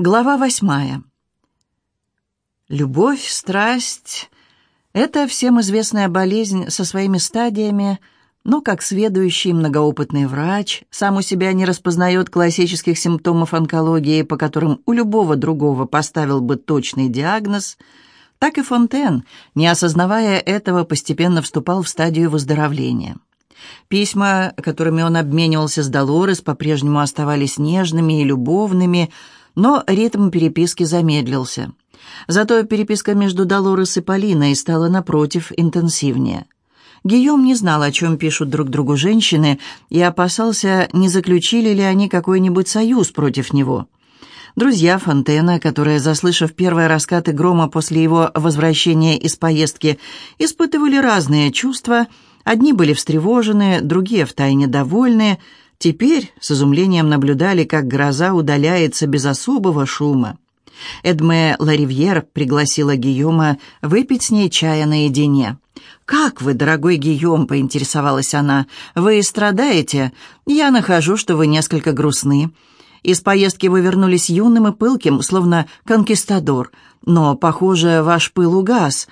Глава восьмая. Любовь, страсть — это всем известная болезнь со своими стадиями, но как сведущий многоопытный врач сам у себя не распознает классических симптомов онкологии, по которым у любого другого поставил бы точный диагноз, так и Фонтен, не осознавая этого, постепенно вступал в стадию выздоровления. Письма, которыми он обменивался с Долорес, по-прежнему оставались нежными и любовными — но ритм переписки замедлился. Зато переписка между Долорес и Полиной стала, напротив, интенсивнее. Гийом не знал, о чем пишут друг другу женщины, и опасался, не заключили ли они какой-нибудь союз против него. Друзья Фонтена, которые, заслышав первые раскаты грома после его возвращения из поездки, испытывали разные чувства, одни были встревожены, другие втайне довольны, Теперь с изумлением наблюдали, как гроза удаляется без особого шума. Эдме Ларивьер пригласила Гийома выпить с ней чая наедине. «Как вы, дорогой Гийом?» — поинтересовалась она. «Вы страдаете? Я нахожу, что вы несколько грустны. Из поездки вы вернулись юным и пылким, словно конкистадор. Но, похоже, ваш пыл угас.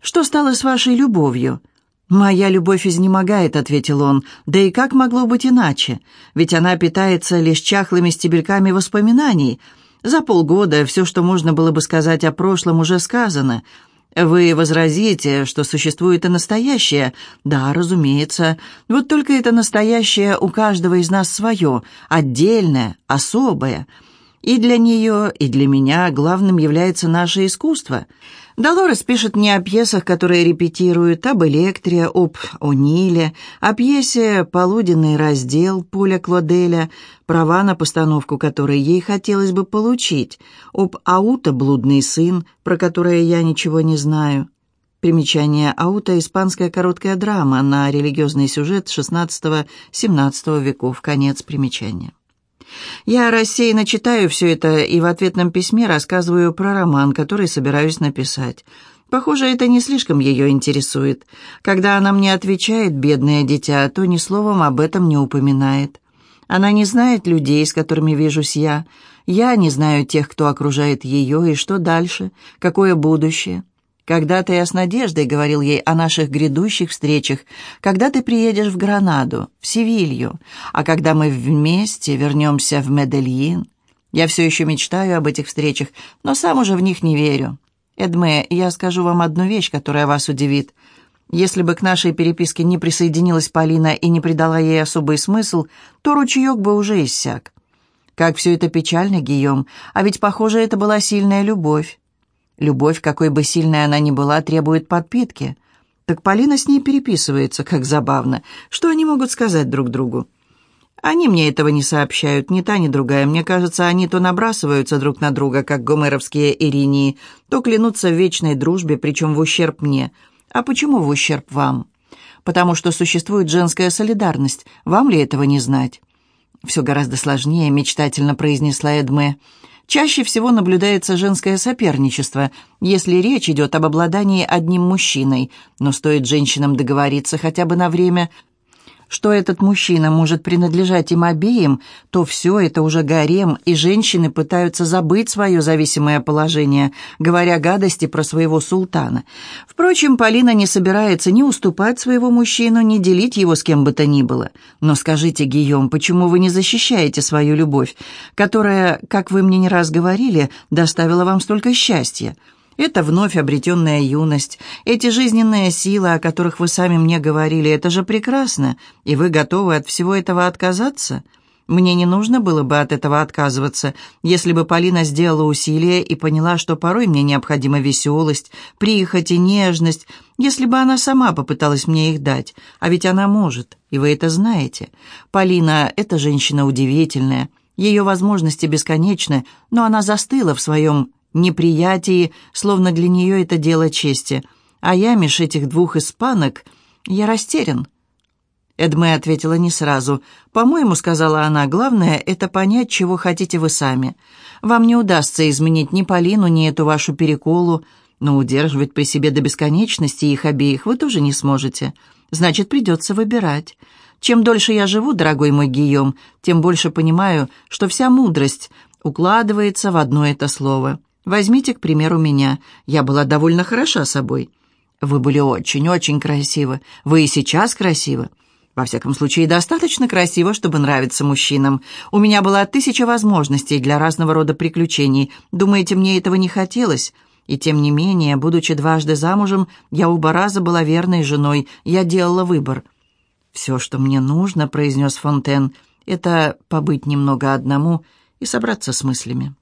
Что стало с вашей любовью?» «Моя любовь изнемогает», — ответил он. «Да и как могло быть иначе? Ведь она питается лишь чахлыми стебельками воспоминаний. За полгода все, что можно было бы сказать о прошлом, уже сказано. Вы возразите, что существует и настоящее. Да, разумеется. Вот только это настоящее у каждого из нас свое, отдельное, особое». И для нее, и для меня главным является наше искусство. Долорес пишет не о пьесах, которые репетируют, об Электре, об О'Ниле, о пьесе «Полуденный раздел» Поля Клоделя, права на постановку которой ей хотелось бы получить, об Аута «Блудный сын», про которое я ничего не знаю. Примечание Аута – испанская короткая драма на религиозный сюжет XVI-XVII веков, конец примечания. Я рассеянно читаю все это и в ответном письме рассказываю про роман, который собираюсь написать. Похоже, это не слишком ее интересует. Когда она мне отвечает, бедное дитя, то ни словом об этом не упоминает. Она не знает людей, с которыми вижусь я. Я не знаю тех, кто окружает ее, и что дальше, какое будущее. Когда-то я с надеждой говорил ей о наших грядущих встречах, когда ты приедешь в Гранаду, в Севилью, а когда мы вместе вернемся в Медельин. Я все еще мечтаю об этих встречах, но сам уже в них не верю. Эдме, я скажу вам одну вещь, которая вас удивит. Если бы к нашей переписке не присоединилась Полина и не придала ей особый смысл, то ручеек бы уже иссяк. Как все это печально, Гийом, а ведь, похоже, это была сильная любовь. Любовь, какой бы сильной она ни была, требует подпитки. Так Полина с ней переписывается, как забавно. Что они могут сказать друг другу? Они мне этого не сообщают, ни та, ни другая. Мне кажется, они то набрасываются друг на друга, как гомеровские иринии, то клянутся в вечной дружбе, причем в ущерб мне. А почему в ущерб вам? Потому что существует женская солидарность. Вам ли этого не знать? «Все гораздо сложнее», — мечтательно произнесла Эдме. Чаще всего наблюдается женское соперничество, если речь идет об обладании одним мужчиной, но стоит женщинам договориться хотя бы на время – что этот мужчина может принадлежать им обеим, то все это уже гарем, и женщины пытаются забыть свое зависимое положение, говоря гадости про своего султана. Впрочем, Полина не собирается ни уступать своего мужчину, ни делить его с кем бы то ни было. Но скажите, Гийом, почему вы не защищаете свою любовь, которая, как вы мне не раз говорили, доставила вам столько счастья? Это вновь обретенная юность, эти жизненные силы, о которых вы сами мне говорили, это же прекрасно, и вы готовы от всего этого отказаться? Мне не нужно было бы от этого отказываться, если бы Полина сделала усилие и поняла, что порой мне необходима веселость, прихоть и нежность, если бы она сама попыталась мне их дать. А ведь она может, и вы это знаете. Полина — это женщина удивительная, ее возможности бесконечны, но она застыла в своем неприятии, словно для нее это дело чести. А я меж этих двух испанок, я растерян. Эдме ответила не сразу. «По-моему, — сказала она, — главное — это понять, чего хотите вы сами. Вам не удастся изменить ни Полину, ни эту вашу переколу, но удерживать при себе до бесконечности их обеих вы тоже не сможете. Значит, придется выбирать. Чем дольше я живу, дорогой мой Гийом, тем больше понимаю, что вся мудрость укладывается в одно это слово. Возьмите, к примеру, меня. Я была довольно хороша собой. Вы были очень-очень красивы. Вы и сейчас красивы. Во всяком случае, достаточно красиво, чтобы нравиться мужчинам. У меня была тысяча возможностей для разного рода приключений. Думаете, мне этого не хотелось? И тем не менее, будучи дважды замужем, я оба раза была верной женой. Я делала выбор. «Все, что мне нужно», — произнес Фонтен, — «это побыть немного одному и собраться с мыслями».